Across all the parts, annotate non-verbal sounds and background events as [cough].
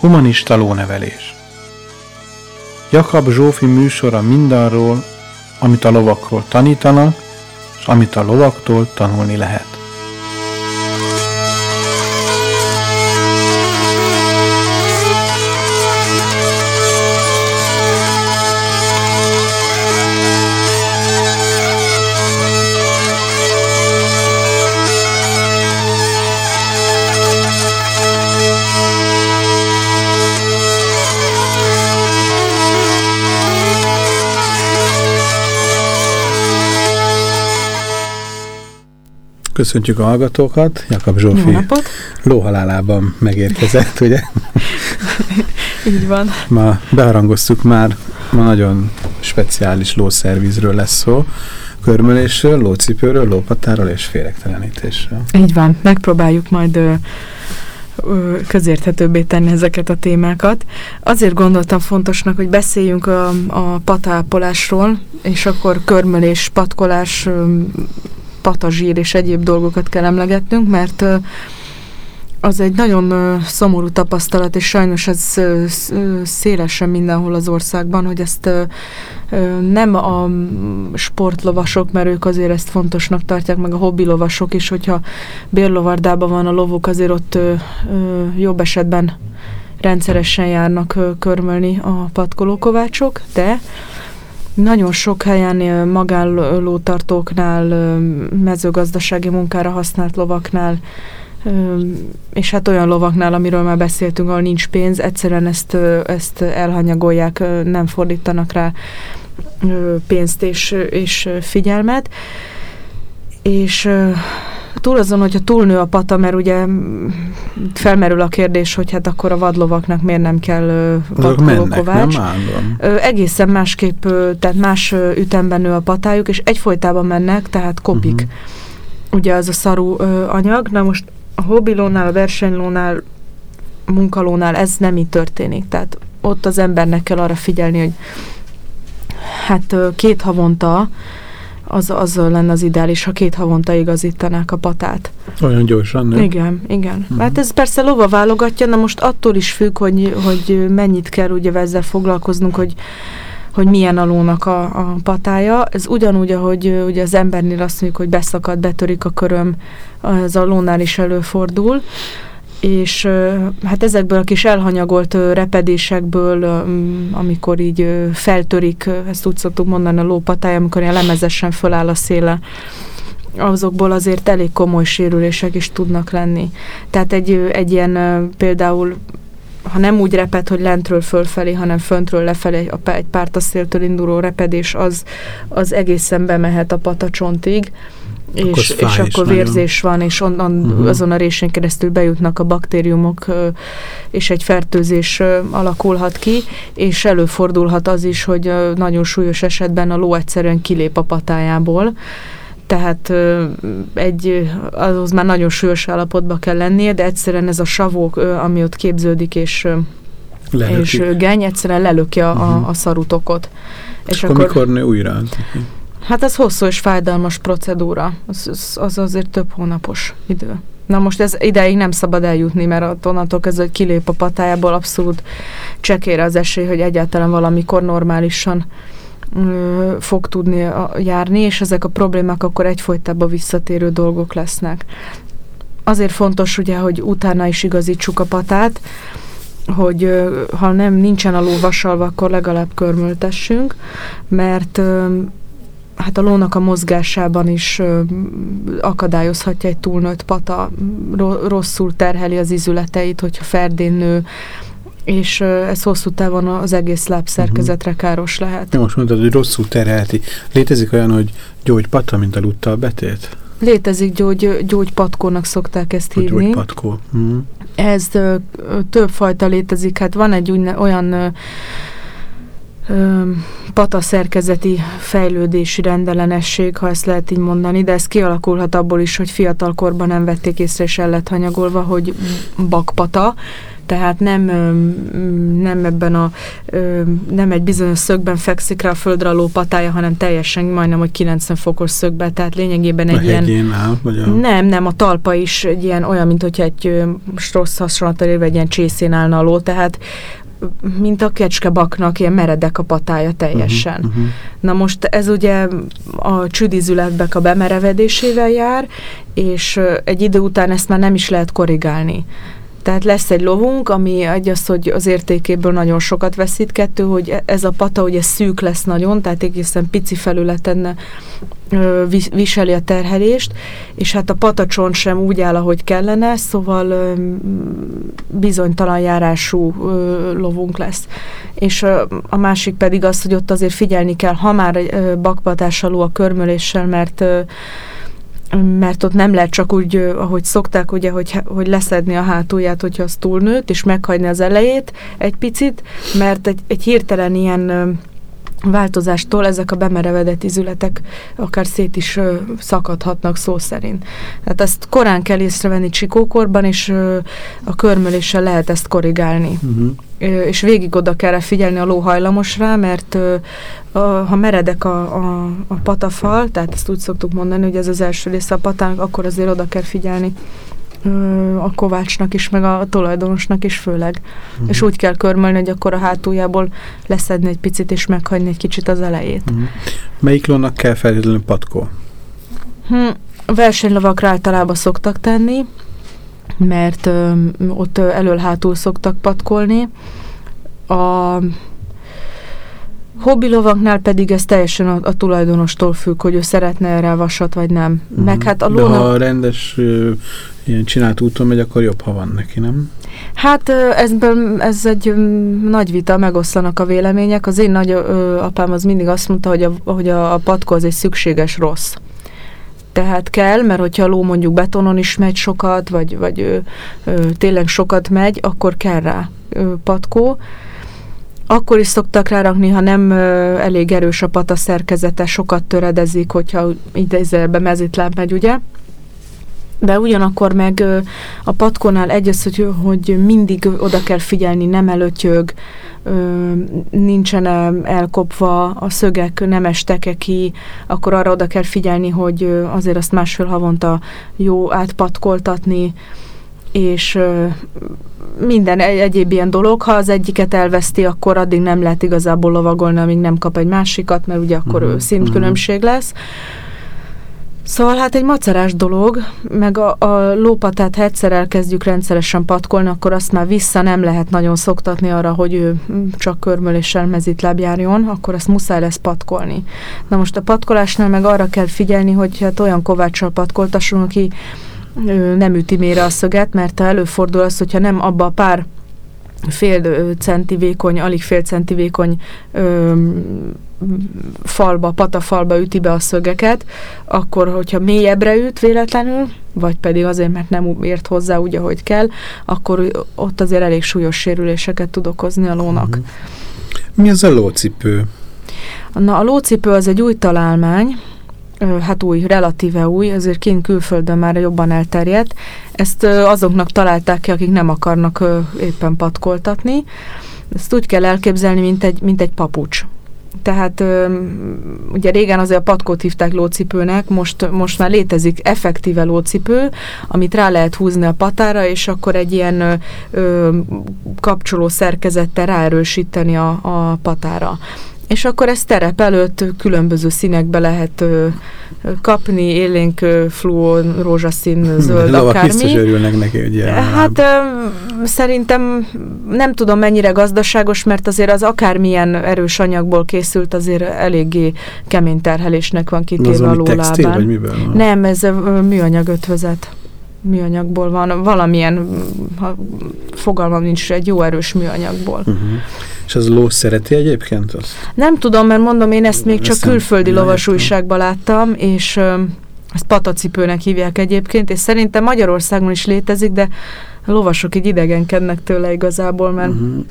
Humanista lónevelés Jakab Zsófi műsora mindarról, amit a lovakról tanítanak, és amit a lovaktól tanulni lehet. Köszöntjük a hallgatókat. Jakab Zsófi lóhalálában megérkezett, ugye? Így van. Ma beharangoztuk már, ma nagyon speciális lószervizről lesz szó. Körmölésről, lócipőről, lópatáról és féregtelenítésről. Így van. Megpróbáljuk majd ö, ö, közérthetőbbé tenni ezeket a témákat. Azért gondoltam fontosnak, hogy beszéljünk a, a patápolásról, és akkor körmölés, patkolás, patazsír és egyéb dolgokat kell emlegetnünk, mert az egy nagyon szomorú tapasztalat, és sajnos ez szélesen mindenhol az országban, hogy ezt nem a sportlovasok, mert ők azért ezt fontosnak tartják, meg a hobbilovasok is, hogyha bérlovardában van a lovuk, azért ott jobb esetben rendszeresen járnak körmölni a patkolókovácsok, de nagyon sok helyen magánlótartóknál, mezőgazdasági munkára használt lovaknál, és hát olyan lovaknál, amiről már beszéltünk, ahol nincs pénz, egyszerűen ezt, ezt elhanyagolják, nem fordítanak rá pénzt és, és figyelmet. És túl azon, hogyha túlnő a pata, mert ugye felmerül a kérdés, hogy hát akkor a vadlovaknak miért nem kell vadkolókovács. Egészen másképp, tehát más ütemben nő a patájuk, és egyfolytában mennek, tehát kopik. Uh-huh. Ugye az a szarú ö, anyag. Na most a hobbilónál, a versenylónál, a munkalónál ez nem így történik. Tehát ott az embernek kell arra figyelni, hogy hát két havonta az, az lenne az ideális, ha két havonta igazítanák a patát. Olyan gyorsan, nem? Igen, igen. Uh-huh. Hát ez persze lova válogatja, na most attól is függ, hogy, hogy mennyit kell ugye ezzel foglalkoznunk, hogy hogy milyen a lónak a, a patája. Ez ugyanúgy, ahogy ugye az embernél azt mondjuk, hogy beszakad, betörik a köröm, ez a lónál is előfordul és hát ezekből a kis elhanyagolt repedésekből, amikor így feltörik, ezt úgy szoktuk mondani a lópatája, amikor ilyen lemezesen föláll a széle, azokból azért elég komoly sérülések is tudnak lenni. Tehát egy, egy ilyen például ha nem úgy reped, hogy lentről fölfelé, hanem föntről lefelé egy pártaszéltől induló repedés, az, az egészen bemehet a patacsontig, és, és akkor vérzés nagyon. van, és onnan uh-huh. azon a résén keresztül bejutnak a baktériumok, és egy fertőzés alakulhat ki, és előfordulhat az is, hogy nagyon súlyos esetben a ló egyszerűen kilép a patájából, tehát egy, az már nagyon súlyos állapotba kell lennie, de egyszerűen ez a savók, ami ott képződik, és, és geny, egyszerűen lelöki a, uh-huh. a, a szarutokot. És akkor, akkor mikor nő újra? Hát ez hosszú és fájdalmas procedúra. Az, az, az azért több hónapos idő. Na most ez ideig nem szabad eljutni, mert onnantól kezdve, hogy kilép a patájából, abszolút csekére az esély, hogy egyáltalán valamikor normálisan ö, fog tudni a, járni, és ezek a problémák akkor egyfolytában visszatérő dolgok lesznek. Azért fontos ugye, hogy utána is igazítsuk a patát, hogy ö, ha nem nincsen a ló vasalva, akkor legalább körmöltessünk, mert ö, hát a lónak a mozgásában is ö, akadályozhatja egy túlnőtt pata, rosszul terheli az izületeit, hogyha ferdén nő, és ez hosszú távon az egész lábszerkezetre uh-huh. káros lehet. Ja, most mondtad, hogy rosszul terhelti. Létezik olyan, hogy gyógypata, mint a luttal betét? Létezik gyógy, gyógypatkónak szokták ezt hívni. Gyógypatkó. Uh-huh. Ez ö, többfajta létezik. Hát van egy úgy, olyan ö, pataszerkezeti fejlődési rendellenesség, ha ezt lehet így mondani, de ez kialakulhat abból is, hogy fiatal korban nem vették észre, és el lett hanyagolva, hogy bakpata, tehát nem, nem ebben a, nem egy bizonyos szögben fekszik rá a földre a lópatája, hanem teljesen majdnem, hogy 90 fokos szögbe, tehát lényegében egy a ilyen... Áll, vagy a... Nem, nem, a talpa is egy ilyen olyan, mint hogyha egy rossz hasonlatot érve egy ilyen csészén állna a ló, tehát mint a kecskebaknak, ilyen meredek a patája teljesen. Uh-huh, uh-huh. Na most ez ugye a csüdizületbek a bemerevedésével jár, és egy idő után ezt már nem is lehet korrigálni. Tehát lesz egy lovunk, ami egy az, hogy az értékéből nagyon sokat veszít, kettő, hogy ez a pata ugye szűk lesz nagyon, tehát egészen pici felületen viseli a terhelést, és hát a patacsont sem úgy áll, ahogy kellene, szóval bizonytalan járású lovunk lesz. És a másik pedig az, hogy ott azért figyelni kell, ha már bakpatás alul a körmöléssel, mert mert ott nem lehet csak úgy, ahogy szokták, ugye, hogy, hogy leszedni a hátulját, hogyha az túlnőtt, és meghagyni az elejét egy picit, mert egy, egy hirtelen ilyen változástól ezek a bemerevedett izületek akár szét is ö, szakadhatnak szó szerint. Tehát ezt korán kell észrevenni csikókorban, és ö, a körmöléssel lehet ezt korrigálni. Uh-huh. És végig oda kell figyelni a ló hajlamos rá, mert ha meredek a, a, a patafal, tehát ezt úgy szoktuk mondani, hogy ez az első része a patának, akkor azért oda kell figyelni a kovácsnak is, meg a tulajdonosnak is főleg. Uh-huh. És úgy kell körmölni, hogy akkor a hátuljából leszedni egy picit, és meghagyni egy kicsit az elejét. Uh-huh. Melyik lónak kell feltétlenül patkó? Hm, versenylovakra általában szoktak tenni, mert ö, ott elől-hátul szoktak patkolni. A Hobbilovaknál pedig ez teljesen a, a tulajdonostól függ, hogy ő szeretne erre vasat, vagy nem. Uh-huh. Meg hát a lónak... De ha rendes ö, ilyen csinált úton megy, akkor jobb, ha van neki, nem? Hát ezben, ez egy nagy vita, megoszlanak a vélemények. Az én nagy ö, apám az mindig azt mondta, hogy a, hogy a, a patkó az egy szükséges rossz. Tehát kell, mert hogyha a ló mondjuk betonon is megy sokat, vagy, vagy ö, ö, tényleg sokat megy, akkor kell rá ö, patkó akkor is szoktak rárakni, ha nem ö, elég erős a pata szerkezete, sokat töredezik, hogyha idézőjelbe mezitláb megy, ugye? De ugyanakkor meg a patkónál egy az, hogy, mindig oda kell figyelni, nem előtyög, nincsen elkopva, a szögek nem estek ki, akkor arra oda kell figyelni, hogy azért azt másfél havonta jó átpatkoltatni, és minden egyéb ilyen dolog, ha az egyiket elveszti, akkor addig nem lehet igazából lovagolni, amíg nem kap egy másikat, mert ugye akkor uh-huh, szintkülönbség lesz. Szóval hát egy macerás dolog, meg a, a lópatát, ha egyszer elkezdjük rendszeresen patkolni, akkor azt már vissza nem lehet nagyon szoktatni arra, hogy ő csak körmöléssel mezitláb járjon, akkor azt muszáj lesz patkolni. Na most a patkolásnál meg arra kell figyelni, hogy hát olyan kovácssal patkoltassunk, aki nem üti mélyre a szöget, mert előfordul az, hogyha nem abba a pár fél centi vékony, alig fél centi vékony ö, falba, patafalba üti be a szögeket, akkor, hogyha mélyebbre üt véletlenül, vagy pedig azért, mert nem ért hozzá úgy, ahogy kell, akkor ott azért elég súlyos sérüléseket tud okozni a lónak. Uh-huh. Mi az a lócipő? Na, a lócipő az egy új találmány, hát új, relatíve új, azért kint külföldön már jobban elterjedt. Ezt azoknak találták ki, akik nem akarnak éppen patkoltatni. Ezt úgy kell elképzelni, mint egy, mint egy papucs. Tehát ugye régen azért a patkót hívták lócipőnek, most, most már létezik effektíve lócipő, amit rá lehet húzni a patára, és akkor egy ilyen ö, kapcsoló szerkezettel ráerősíteni a, a patára és akkor ezt terep előtt különböző színekbe lehet ö, kapni, élénk fluo, rózsaszín, zöld, Lovak akármi. biztos örülnek neki, ugye? Hát ö, szerintem nem tudom mennyire gazdaságos, mert azért az akármilyen erős anyagból készült, azért eléggé kemény terhelésnek van kitéve a lólábán. Textil, vagy miből van? Nem, ez műanyag ötvözet műanyagból van, valamilyen, ha fogalmam nincs, egy jó erős műanyagból. Uh-huh. És az ló szereti egyébként azt? Nem tudom, mert mondom, én ezt még csak ezt külföldi lovasújságban láttam, és ö, ezt patacipőnek hívják egyébként, és szerintem Magyarországon is létezik, de a lovasok így idegenkednek tőle igazából, mert uh-huh.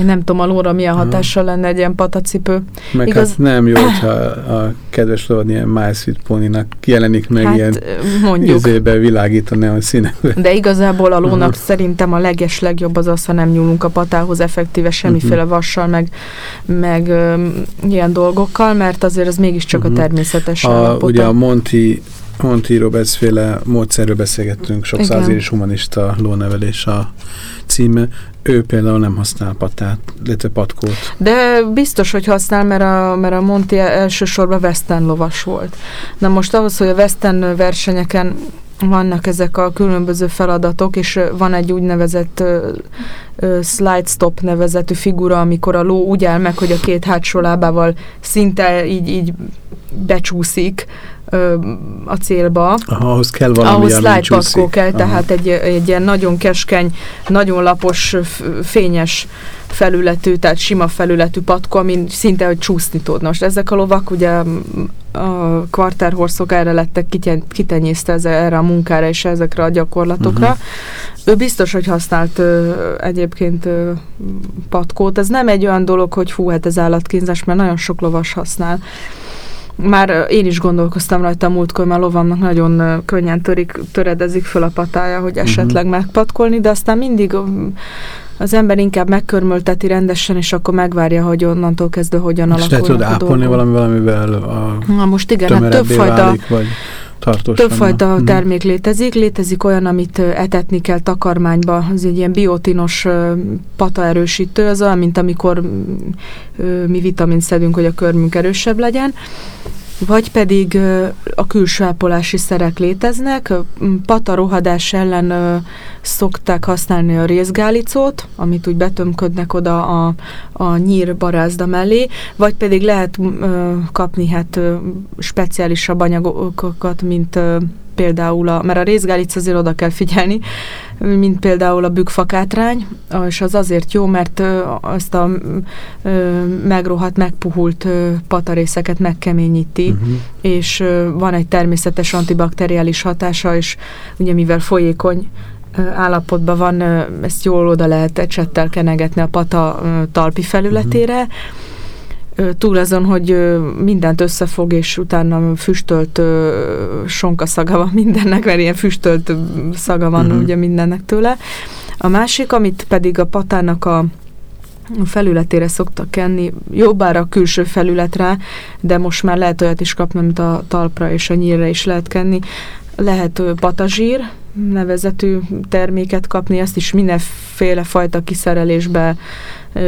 Én nem tudom, a lóra milyen hatással lenne egy ilyen patacipő. Meg Igaz... hát nem jó, hogyha a kedves lovad ilyen My Sweet Pony-nak jelenik meg hát, ilyen mondjuk. izébe világítani a színekbe. De igazából a lónak uh-huh. szerintem a leges legjobb az az, ha nem nyúlunk a patához effektíve semmiféle uh-huh. vassal, meg, meg um, ilyen dolgokkal, mert azért az mégiscsak uh-huh. a természetes a, állapota. Ugye a Monty Monty Roberts féle módszerről beszélgettünk, sok és humanista lónevelés a címe. Ő például nem használ patát, illetve patkót. De biztos, hogy használ, mert a, mert a Monty elsősorban western lovas volt. Na most ahhoz, hogy a western versenyeken vannak ezek a különböző feladatok, és van egy úgynevezett uh, slide stop nevezetű figura, amikor a ló úgy áll meg, hogy a két hátsó lábával szinte így, így becsúszik a célba. Aha, ahhoz kell valami, Ahhoz slide kell, tehát egy, egy ilyen nagyon keskeny, nagyon lapos, fényes felületű, tehát sima felületű patkó, amin szinte, hogy csúszni tud. Most ezek a lovak ugye a kvartárhorszok erre lettek kitenyészte erre a munkára és ezekre a gyakorlatokra. Uh-huh. Ő biztos, hogy használt ö, egyébként ö, patkót. Ez nem egy olyan dolog, hogy hú, hát ez állatkínzás, mert nagyon sok lovas használ már én is gondolkoztam rajta a múltkor, mert a lovamnak nagyon könnyen törik, töredezik föl a patája, hogy mhm. esetleg uh-huh. megpatkolni, de aztán mindig az ember inkább megkörmölteti rendesen, és akkor megvárja, hogy onnantól kezdve hogyan alakul. És tud ápolni valami, valamivel a Na most igen, hát többfajta, válik, vagy többfajta uh-huh. termék létezik. Létezik olyan, amit etetni kell takarmányba, az egy ilyen biotinos pataerősítő, az olyan, mint amikor mi vitamint szedünk, hogy a körmünk erősebb legyen vagy pedig a külső ápolási szerek léteznek. Pata rohadás ellen szokták használni a részgálicót, amit úgy betömködnek oda a, a nyír barázda mellé, vagy pedig lehet kapni hát speciálisabb anyagokat, mint például, a, mert a részgálic azért oda kell figyelni, mint például a bükkfakátrány, és az azért jó, mert azt a megrohadt, megpuhult patarészeket megkeményíti, uh-huh. és van egy természetes antibakteriális hatása, és ugye mivel folyékony állapotban van, ezt jól oda lehet ecsettel kenegetni a pata talpi felületére, uh-huh túl azon, hogy mindent összefog, és utána füstölt sonka szaga van mindennek, mert ilyen füstölt szaga van uh-huh. ugye mindennek tőle. A másik, amit pedig a patának a felületére szoktak kenni, jobbára a külső felületre, de most már lehet olyat is kapni, mint a talpra és a nyírre is lehet kenni. Lehet patazsír nevezetű terméket kapni, ezt is mindenféle fajta kiszerelésbe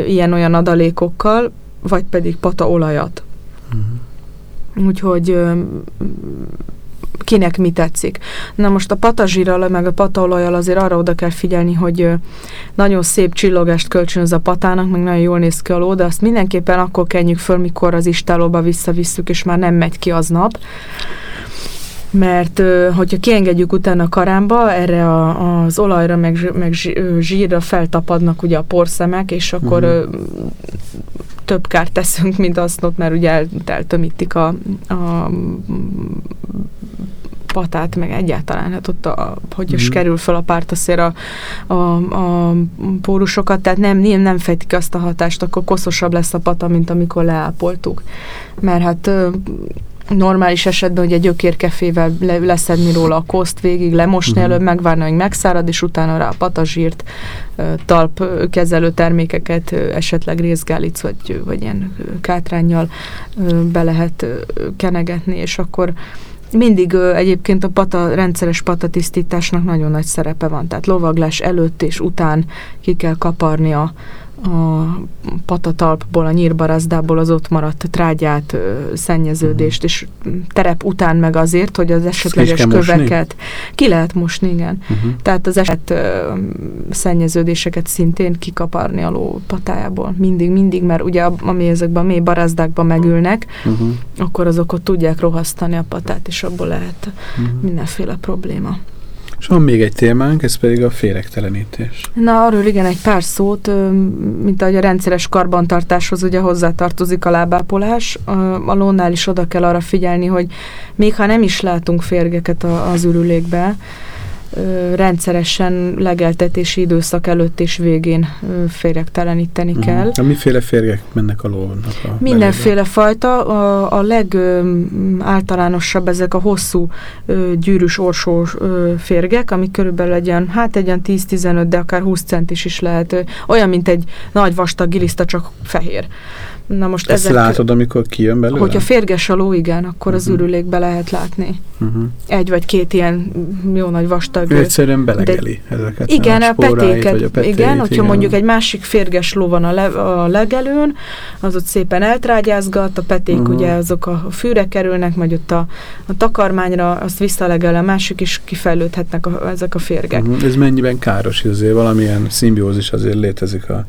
ilyen-olyan adalékokkal, vagy pedig pataolajat. Uh-huh. Úgyhogy kinek mi tetszik. Na most a patazsírral, meg a pataolajjal azért arra oda kell figyelni, hogy nagyon szép csillogást kölcsönöz a patának, meg nagyon jól néz ki a ló, de azt mindenképpen akkor kenjük föl, mikor az istálóba visszavisszük, és már nem megy ki aznap mert hogyha kiengedjük utána a karámba, erre a, az olajra meg, meg zsírra feltapadnak ugye a porszemek, és akkor uh-huh. Több kárt teszünk, mint azt, mert ugye el, eltömítik a, a patát, meg egyáltalán, hát ott, a, hogy mm. is mhm. kerül fel a pártaszér a, a, a pórusokat, tehát nem, nem, nem fejtik azt a hatást, akkor koszosabb lesz a pata, mint amikor leápoltuk. Mert hát normális esetben ugye gyökérkefével le, leszedni róla a koszt végig, lemosni uh-huh. előbb, megvárni, hogy megszárad, és utána rá a patazsírt, talp kezelő termékeket, esetleg részgálic, vagy, vagy ilyen kátrányjal be lehet kenegetni, és akkor mindig egyébként a pata, rendszeres patatisztításnak nagyon nagy szerepe van, tehát lovaglás előtt és után ki kell kaparni a, a patatalpból, a nyírbarazdából az ott maradt trágyát, szennyeződést, uh-huh. és terep után meg azért, hogy az esetleges köveket mosni? ki lehet mosni, igen. Uh-huh. Tehát az eset szennyeződéseket szintén kikaparni a ló patájából. Mindig, mindig, mert ugye ami ezekben a mély barazdákban megülnek, uh-huh. akkor azok ott tudják rohasztani a patát, és abból lehet uh-huh. mindenféle probléma. És van még egy témánk, ez pedig a féregtelenítés. Na, arról igen, egy pár szót, mint ahogy a rendszeres karbantartáshoz ugye hozzátartozik a lábápolás. A lónál is oda kell arra figyelni, hogy még ha nem is látunk férgeket az ürülékbe, rendszeresen legeltetési időszak előtt és végén ö, féregteleníteni uh-huh. kell. A miféle férgek mennek a lónak? A Mindenféle belébe? fajta. A, a legáltalánosabb ezek a hosszú ö, gyűrűs orsó ö, férgek, ami körülbelül egy ilyen, hát egy ilyen 10-15, de akár 20 centis is lehet. Ö, olyan, mint egy nagy vastag giliszta, csak fehér. Na most Ezt ezek, látod, amikor kijön belőle? Hogyha férges a ló, igen, akkor uh-huh. az mhm. ürülékbe lehet látni. Uh-huh. Egy vagy két ilyen jó nagy vastag. Ő egyszerűen belegeli de, ezeket. Igen, a, a petéket. Vagy a petéit, igen, hogyha igen. mondjuk egy másik férges ló van a, le, a legelőn, az ott szépen eltrágyázgat, a peték uh-huh. ugye azok a fűre kerülnek, majd ott a, a takarmányra, azt visszalegel, a másik is kifejlődhetnek a, ezek a férgek. Uh-huh. Ez mennyiben káros, azért valamilyen szimbiózis azért létezik a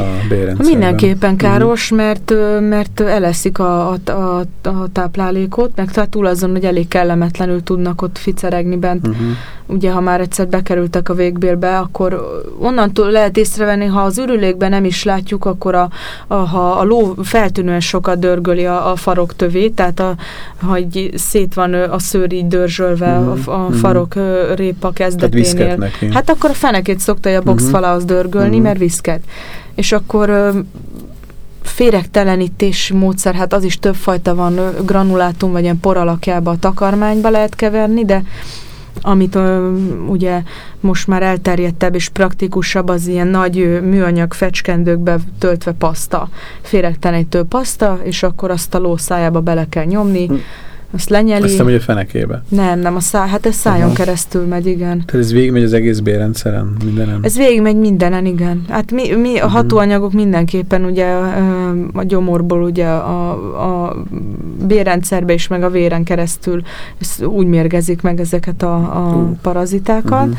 a bérrendszerben. Mindenképpen mhm. káros, mert, mert eleszik a, a, a, a táplálékot, meg tehát túl azon, hogy elég kellemetlenül tudnak ott ficeregni bent. Uh-huh. Ugye, ha már egyszer bekerültek a végbérbe, akkor onnantól lehet észrevenni, ha az ürülékben nem is látjuk, akkor a, a, ha a ló feltűnően sokat dörgöli a, a farok tövét, tehát a, ha így szét van a szőr így dörzsölve uh-huh. a, a farok uh-huh. répa kezdeténél. Hát akkor a fenekét szokta a boxfalához dörgölni, uh-huh. mert viszket és akkor féregtelenítési módszer, hát az is többfajta van, granulátum vagy ilyen por alakjába a takarmányba lehet keverni, de amit ö, ugye most már elterjedtebb és praktikusabb, az ilyen nagy műanyag fecskendőkbe töltve paszta, féregtelenítő paszta, és akkor azt a ló szájába bele kell nyomni, hm azt lenyeli. Azt hogy a fenekébe. Nem, nem, a szá, hát ez szájon Aha. keresztül megy, igen. Tehát ez végigmegy az egész bérrendszeren, mindenen? Ez végigmegy mindenen, igen. Hát mi, mi a uh-huh. hatóanyagok mindenképpen ugye a gyomorból ugye a, a bérrendszerbe is, meg a véren keresztül úgy mérgezik meg ezeket a, a uh. parazitákat. Uh-huh.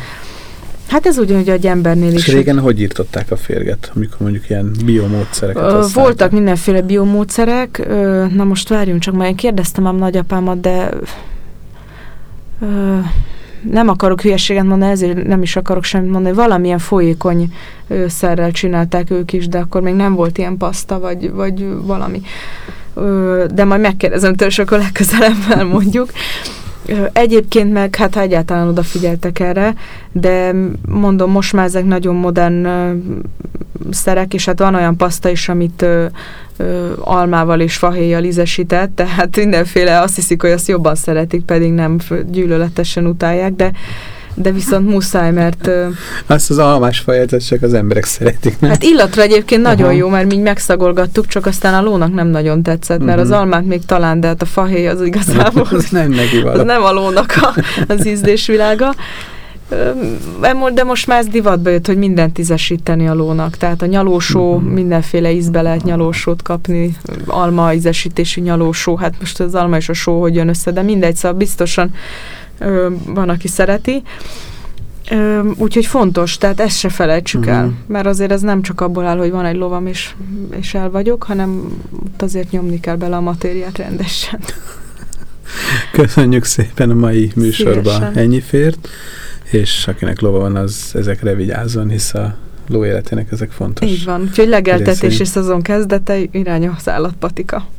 Hát ez ugyanúgy egy embernél is. És régen hogy írtották a férget, amikor mondjuk ilyen biomódszereket használtak? Voltak mindenféle biomódszerek. Na most várjunk csak, mert én kérdeztem ám nagyapámat, de nem akarok hülyeséget mondani, ezért nem is akarok semmit mondani. Valamilyen folyékony szerrel csinálták ők is, de akkor még nem volt ilyen paszta, vagy, vagy valami. De majd megkérdezem tőle, és akkor legközelebb elmondjuk. Egyébként meg, hát ha egyáltalán odafigyeltek erre, de mondom, most már ezek nagyon modern ö, szerek, és hát van olyan paszta is, amit ö, ö, almával és fahéjjal ízesített, tehát mindenféle azt hiszik, hogy azt jobban szeretik, pedig nem gyűlöletesen utálják, de de viszont muszáj, mert... Azt az almás faját, csak az emberek szeretik, nem? Hát illatra egyébként Aha. nagyon jó, mert mi megszagolgattuk, csak aztán a lónak nem nagyon tetszett, mert uh-huh. az mhm. almát még talán, de hát a fahéj az igazából... [laughs] az nem neki való. Az nem a lónak a, az ízdésvilága. De most már ez divatba jött, hogy mindent ízesíteni a lónak. Tehát a nyalósó, uh-huh. mindenféle ízbe lehet nyalósót kapni, alma ízesítési nyalósó, hát most az alma és a só hogy jön össze, de mindegy, szóval biztosan ö, van, aki szereti. Ö, úgyhogy fontos, tehát ezt se felejtsük uh-huh. el, mert azért ez nem csak abból áll, hogy van egy lovam és, és el vagyok, hanem ott azért nyomni kell bele a matériát rendesen. [laughs] Köszönjük szépen a mai műsorban Szívesen. ennyi fért, és akinek lova van, az ezekre vigyázzon, hisz a ló életének ezek fontos. Így van, úgyhogy legeltetés és szezon kezdete irány az állatpatika.